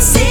see